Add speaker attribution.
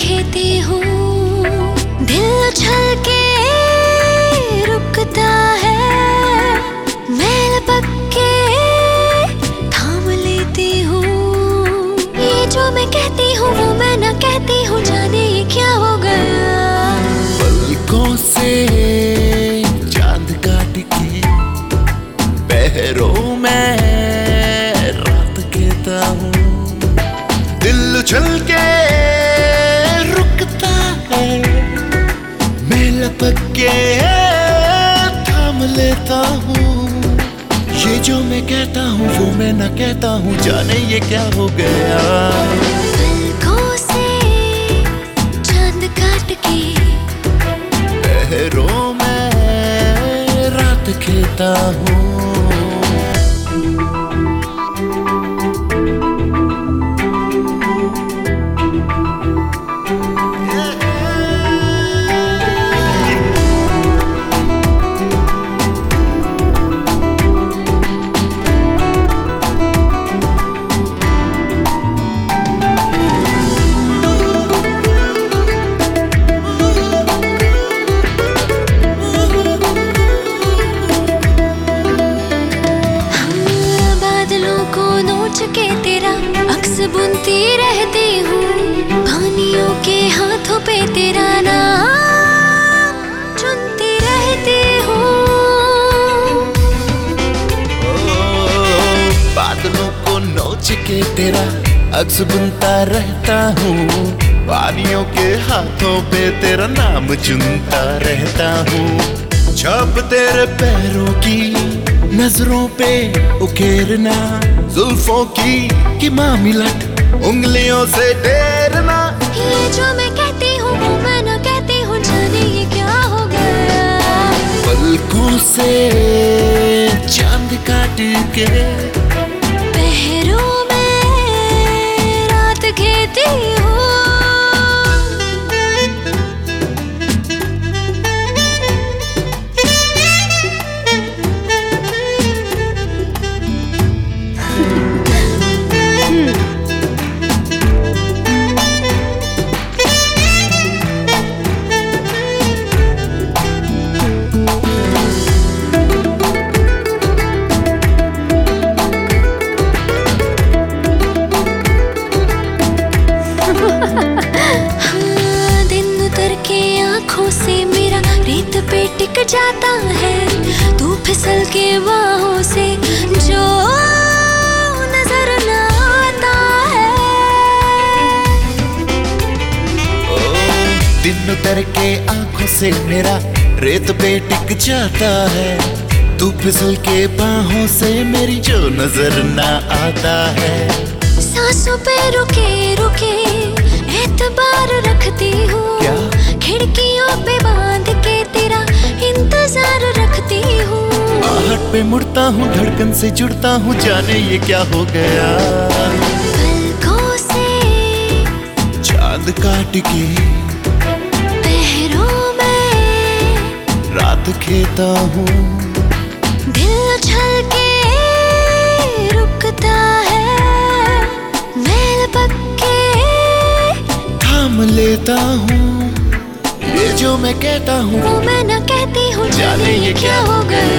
Speaker 1: खेती हूँ। दिल उछल के रुकता है। थाम लेती हूँ। ये जो मैं कहती हूँ, वो मैं कहती हूँ। जाने ये क्या हो गया
Speaker 2: पलकों से चाँद का टिकी। पहरों में रात कहता हूँ। दिल उछल के पक के थाम लेता हूँ। ये जो मैं कहता हूँ वो मैं ना कहता हूँ जाने ये क्या हो गया।
Speaker 1: पलकों से चाँद काट के।
Speaker 2: पहरों में रात खेता हाँ,
Speaker 1: अक्स बुनती रहती हूँ। पानियों के हाथों पे तेरा नाम चुनती रहती हूँ।
Speaker 2: बादलों को नोच के तेरा अक्स बुनता रहता हूँ। पानियों के हाथों पे तेरा नाम चुनता रहता हूँ। छाप तेरे पैरों की नज़रों पे उकेरना, जुल्फों की, कि मिलट उंगलियों से टेरना
Speaker 1: ये जो मैं कहती हूँ वो मैं ना कहती हूँ जाने ये क्या हो गया।
Speaker 2: पलकों से चाँद काट के
Speaker 1: पे टिक जाता है। तू फिसल के बाहों से जो नज़र न आता है।
Speaker 2: ओ, दिन उतर के आँखों से मेरा रेत पे टिक जाता है। तू फिसल के बाहों से मेरी जो नज़र ना आता है।
Speaker 1: सांसों पे रुके रुके एतबार रखती हूँ। क्या?
Speaker 2: पे मुड़ता हूँ धड़कन से जुड़ता हूँ जाने ये क्या हो गया?
Speaker 1: से
Speaker 2: चाँद काट के
Speaker 1: पहरों में
Speaker 2: रात खेता हूँ।
Speaker 1: दिल छल के रुकता है मैल पक्के
Speaker 2: थाम लेता हूँ। ये जो मैं कहता हूँ वो
Speaker 1: मैं न कहती हूँ जाने ये क्या हो गया?